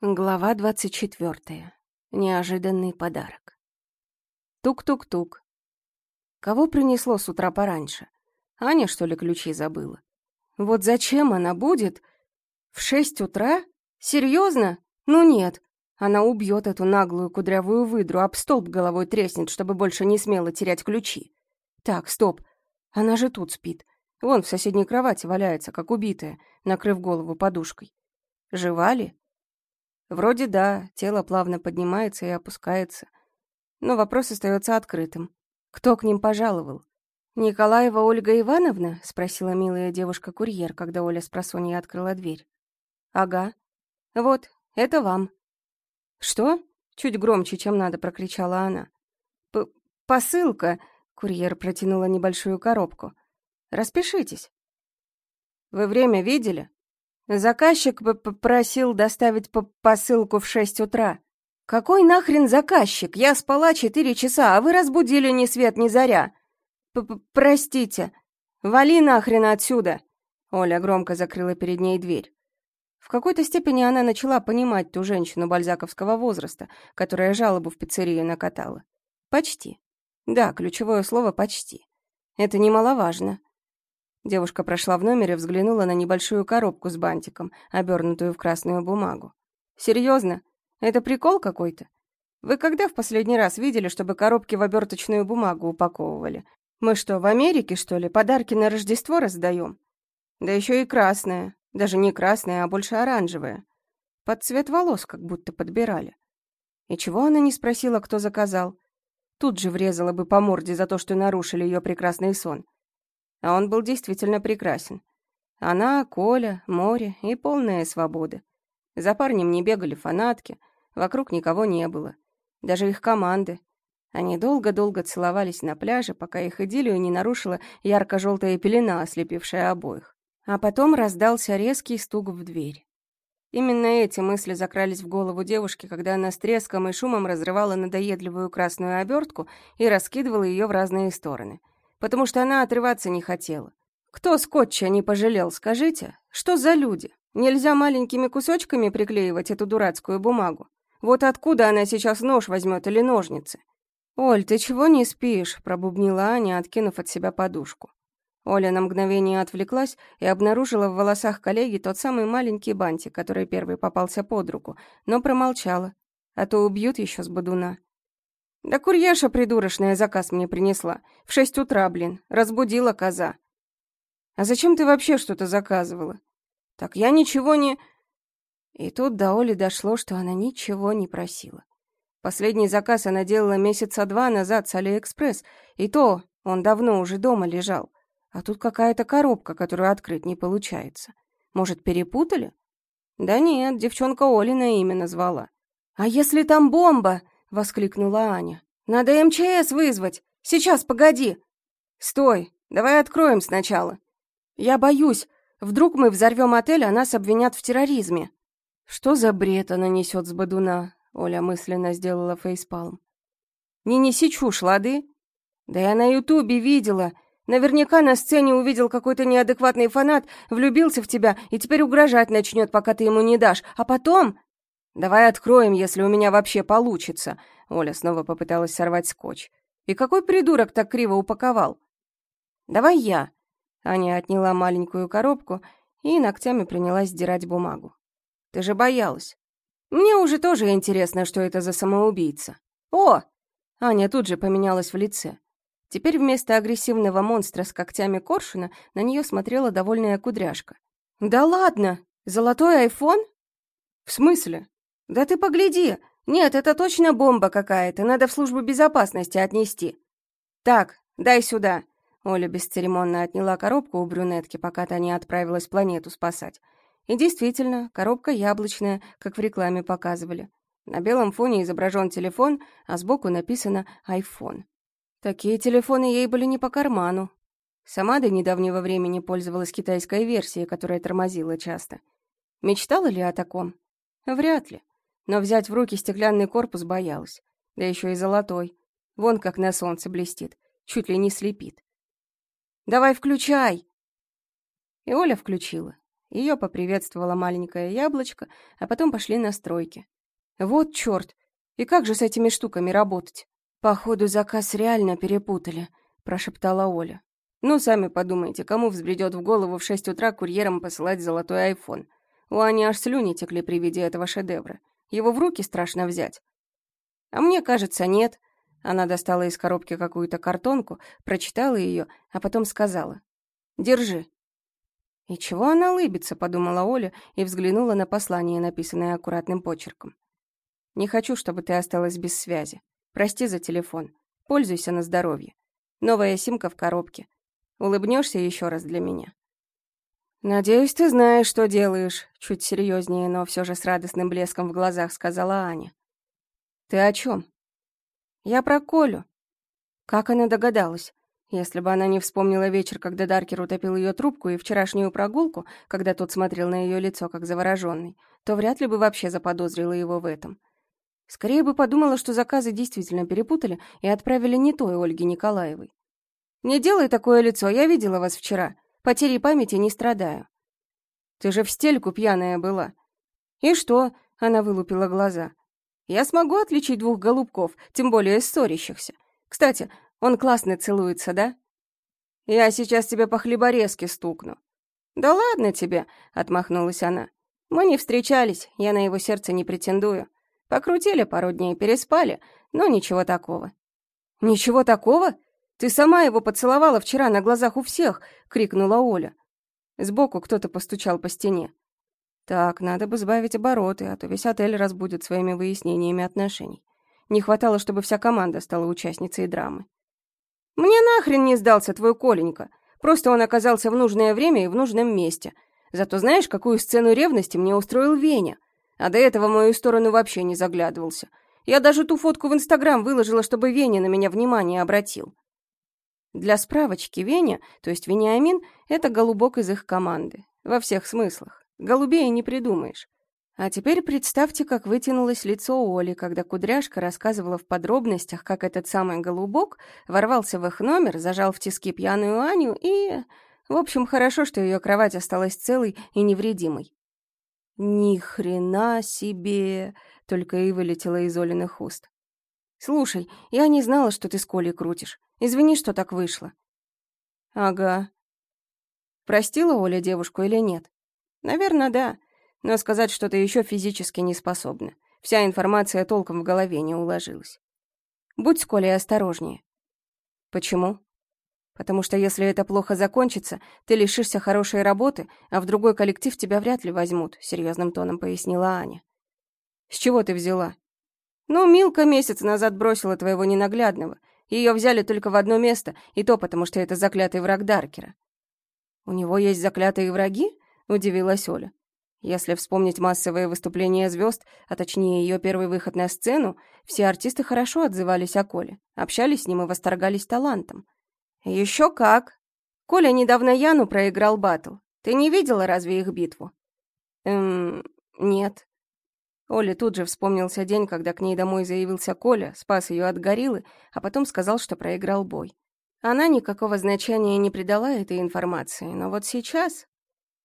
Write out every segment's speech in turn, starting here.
Глава двадцать четвертая. Неожиданный подарок. Тук-тук-тук. Кого принесло с утра пораньше? Аня, что ли, ключи забыла? Вот зачем она будет? В шесть утра? Серьезно? Ну нет. Она убьет эту наглую кудрявую выдру, об столб головой треснет, чтобы больше не смела терять ключи. Так, стоп. Она же тут спит. Вон в соседней кровати валяется, как убитая, накрыв голову подушкой. Жива ли? Вроде да, тело плавно поднимается и опускается. Но вопрос остается открытым. Кто к ним пожаловал? «Николаева Ольга Ивановна?» — спросила милая девушка-курьер, когда Оля с просонья открыла дверь. «Ага. Вот, это вам». «Что?» — чуть громче, чем надо, прокричала она. П «Посылка!» — курьер протянула небольшую коробку. «Распишитесь». «Вы время видели?» Заказчик попросил доставить по посылку в шесть утра. Какой нахрен заказчик? Я спала четыре часа, а вы разбудили ни свет ни заря. П -п Простите. Вали нахрен отсюда. Оля громко закрыла перед ней дверь. В какой-то степени она начала понимать ту женщину бальзаковского возраста, которая жалобу в пиццерию накатала. Почти. Да, ключевое слово «почти». Это немаловажно. Девушка прошла в номер и взглянула на небольшую коробку с бантиком, обернутую в красную бумагу. «Серьезно? Это прикол какой-то? Вы когда в последний раз видели, чтобы коробки в оберточную бумагу упаковывали? Мы что, в Америке, что ли, подарки на Рождество раздаем? Да еще и красная. Даже не красная, а больше оранжевая. Под цвет волос как будто подбирали. И чего она не спросила, кто заказал? Тут же врезала бы по морде за то, что нарушили ее прекрасный сон. А он был действительно прекрасен. Она, Коля, море и полная свобода. За парнем не бегали фанатки, вокруг никого не было. Даже их команды. Они долго-долго целовались на пляже, пока их идиллию не нарушила ярко-желтая пелена, ослепившая обоих. А потом раздался резкий стук в дверь. Именно эти мысли закрались в голову девушки, когда она с треском и шумом разрывала надоедливую красную обертку и раскидывала ее в разные стороны — потому что она отрываться не хотела. Кто скотча не пожалел, скажите? Что за люди? Нельзя маленькими кусочками приклеивать эту дурацкую бумагу. Вот откуда она сейчас нож возьмет или ножницы? «Оль, ты чего не спишь?» — пробубнила Аня, откинув от себя подушку. Оля на мгновение отвлеклась и обнаружила в волосах коллеги тот самый маленький бантик, который первый попался под руку, но промолчала, а то убьют еще с бодуна. Да курьерша придурочная заказ мне принесла. В шесть утра, блин. Разбудила коза. А зачем ты вообще что-то заказывала? Так я ничего не... И тут до Оли дошло, что она ничего не просила. Последний заказ она делала месяца два назад с Алиэкспресс, и то он давно уже дома лежал. А тут какая-то коробка, которую открыть не получается. Может, перепутали? Да нет, девчонка Олина имя назвала. «А если там бомба?» Воскликнула Аня. Надо МЧС вызвать. Сейчас, погоди. Стой. Давай откроем сначала. Я боюсь, вдруг мы взорвем отель, а нас обвинят в терроризме. Что за бред она несет с Бадуна? Оля мысленно сделала фейспалм. Не неси чушь, лады? Да я на Ютубе видела. Наверняка на сцене увидел какой-то неадекватный фанат, влюбился в тебя и теперь угрожать начнет, пока ты ему не дашь. А потом «Давай откроем, если у меня вообще получится», — Оля снова попыталась сорвать скотч. «И какой придурок так криво упаковал?» «Давай я». Аня отняла маленькую коробку и ногтями принялась сдирать бумагу. «Ты же боялась. Мне уже тоже интересно, что это за самоубийца. О!» Аня тут же поменялась в лице. Теперь вместо агрессивного монстра с когтями коршуна на нее смотрела довольная кудряшка. «Да ладно! Золотой айфон?» «В смысле?» «Да ты погляди! Нет, это точно бомба какая-то, надо в службу безопасности отнести». «Так, дай сюда!» Оля бесцеремонно отняла коробку у брюнетки, пока та не отправилась планету спасать. И действительно, коробка яблочная, как в рекламе показывали. На белом фоне изображен телефон, а сбоку написано «Айфон». Такие телефоны ей были не по карману. Сама до недавнего времени пользовалась китайской версией, которая тормозила часто. Мечтала ли о таком? Вряд ли но взять в руки стеклянный корпус боялась. Да еще и золотой. Вон как на солнце блестит, чуть ли не слепит. «Давай включай!» И Оля включила. Ее поприветствовала маленькое яблочко, а потом пошли на стройки. Вот черт! И как же с этими штуками работать? Походу, заказ реально перепутали, прошептала Оля. Ну, сами подумайте, кому взбредет в голову в шесть утра курьером посылать золотой айфон? У Ани аж слюни текли при виде этого шедевра. Его в руки страшно взять. А мне кажется, нет. Она достала из коробки какую-то картонку, прочитала ее, а потом сказала. «Держи». «И чего она лыбится?» — подумала Оля и взглянула на послание, написанное аккуратным почерком. «Не хочу, чтобы ты осталась без связи. Прости за телефон. Пользуйся на здоровье. Новая симка в коробке. Улыбнешься еще раз для меня». «Надеюсь, ты знаешь, что делаешь», — чуть серьезнее, но все же с радостным блеском в глазах сказала Аня. «Ты о чем?» «Я про Колю». Как она догадалась? Если бы она не вспомнила вечер, когда Даркер утопил ее трубку, и вчерашнюю прогулку, когда тот смотрел на ее лицо как завороженный, то вряд ли бы вообще заподозрила его в этом. Скорее бы подумала, что заказы действительно перепутали и отправили не той Ольге Николаевой. «Не делай такое лицо, я видела вас вчера. Потери памяти не страдаю». «Ты же в стельку пьяная была». «И что?» — она вылупила глаза. Я смогу отличить двух голубков, тем более ссорящихся. Кстати, он классно целуется, да? Я сейчас тебе по хлеборезке стукну. Да ладно тебе, отмахнулась она. Мы не встречались, я на его сердце не претендую. Покрутили пару дней, переспали, но ничего такого. Ничего такого? Ты сама его поцеловала вчера на глазах у всех, крикнула Оля. Сбоку кто-то постучал по стене. Так, надо бы сбавить обороты, а то весь отель разбудит своими выяснениями отношений. Не хватало, чтобы вся команда стала участницей драмы. «Мне нахрен не сдался твой Коленька. Просто он оказался в нужное время и в нужном месте. Зато знаешь, какую сцену ревности мне устроил Веня? А до этого в мою сторону вообще не заглядывался. Я даже ту фотку в Инстаграм выложила, чтобы Веня на меня внимание обратил». Для справочки, Веня, то есть Вениамин, это голубок из их команды. Во всех смыслах. Голубее не придумаешь. А теперь представьте, как вытянулось лицо Оли, когда кудряшка рассказывала в подробностях, как этот самый голубок ворвался в их номер, зажал в тиски пьяную Аню и... В общем, хорошо, что ее кровать осталась целой и невредимой. «Ни хрена себе!» — только и вылетело из Олиных уст. «Слушай, я не знала, что ты с Колей крутишь. Извини, что так вышло». «Ага». Простила Оля девушку или нет? Наверное, да. Но сказать что-то еще физически не способна. Вся информация толком в голове не уложилась. Будь с Колей осторожнее. Почему? Потому что если это плохо закончится, ты лишишься хорошей работы, а в другой коллектив тебя вряд ли возьмут, серьезным тоном пояснила Аня. С чего ты взяла? Ну, Милка месяц назад бросила твоего ненаглядного. Ее взяли только в одно место, и то потому, что это заклятый враг Даркера. У него есть заклятые враги? — удивилась Оля. Если вспомнить массовые выступления звезд, а точнее ее первый выход на сцену, все артисты хорошо отзывались о Коле, общались с ним и восторгались талантом. Еще как! Коля недавно Яну проиграл батл. Ты не видела разве их битву? Эм, нет. Оле тут же вспомнился день, когда к ней домой заявился Коля, спас ее от гориллы, а потом сказал, что проиграл бой. Она никакого значения не придала этой информации, но вот сейчас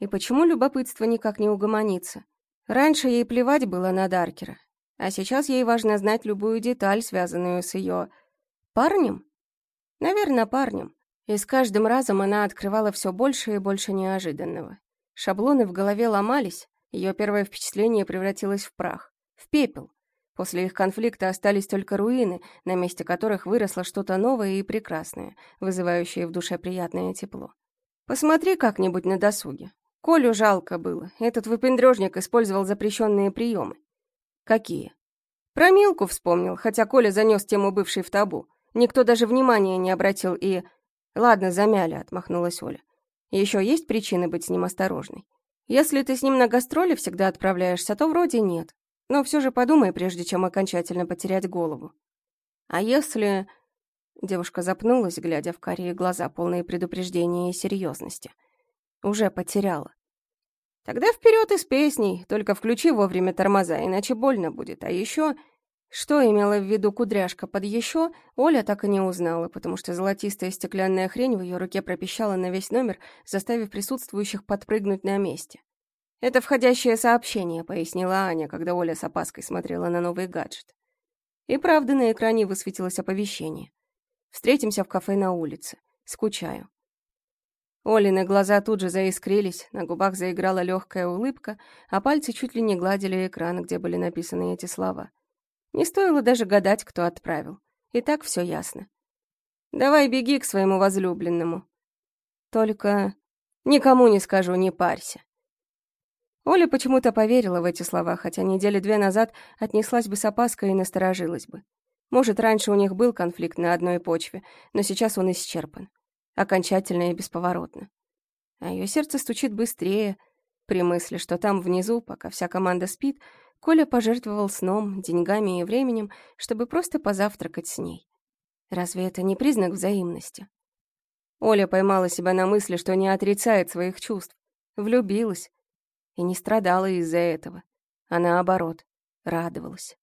и почему любопытство никак не угомонится? Раньше ей плевать было на Даркера, а сейчас ей важно знать любую деталь, связанную с ее... парнем? Наверное, парнем. И с каждым разом она открывала все больше и больше неожиданного. Шаблоны в голове ломались, ее первое впечатление превратилось в прах, в пепел. После их конфликта остались только руины, на месте которых выросло что-то новое и прекрасное, вызывающее в душе приятное тепло. Посмотри как-нибудь на досуге. Колю жалко было. Этот выпендрежник использовал запрещенные приемы. Какие? Про Милку вспомнил, хотя Коля занес тему бывшей в табу. Никто даже внимания не обратил и... Ладно, замяли, отмахнулась Оля. Еще есть причины быть с ним осторожной. Если ты с ним на гастроли всегда отправляешься, то вроде нет. Но все же подумай, прежде чем окончательно потерять голову. А если... Девушка запнулась, глядя в карие глаза, полные предупреждения и серьезности. Уже потеряла. Тогда вперед из песней, только включи вовремя тормоза, иначе больно будет. А еще... Что имела в виду кудряшка под еще, Оля так и не узнала, потому что золотистая стеклянная хрень в ее руке пропищала на весь номер, заставив присутствующих подпрыгнуть на месте. «Это входящее сообщение», — пояснила Аня, когда Оля с опаской смотрела на новый гаджет. И правда, на экране высветилось оповещение. «Встретимся в кафе на улице. Скучаю». Олины глаза тут же заискрились, на губах заиграла легкая улыбка, а пальцы чуть ли не гладили экран, где были написаны эти слова. Не стоило даже гадать, кто отправил. И так все ясно. «Давай беги к своему возлюбленному. Только никому не скажу, не парься». Оля почему-то поверила в эти слова, хотя недели две назад отнеслась бы с опаской и насторожилась бы. Может, раньше у них был конфликт на одной почве, но сейчас он исчерпан. Окончательно и бесповоротно. А ее сердце стучит быстрее при мысли, что там внизу, пока вся команда спит, Коля пожертвовал сном, деньгами и временем, чтобы просто позавтракать с ней. Разве это не признак взаимности? Оля поймала себя на мысли, что не отрицает своих чувств. Влюбилась, и не страдала из-за этого, а наоборот, радовалась.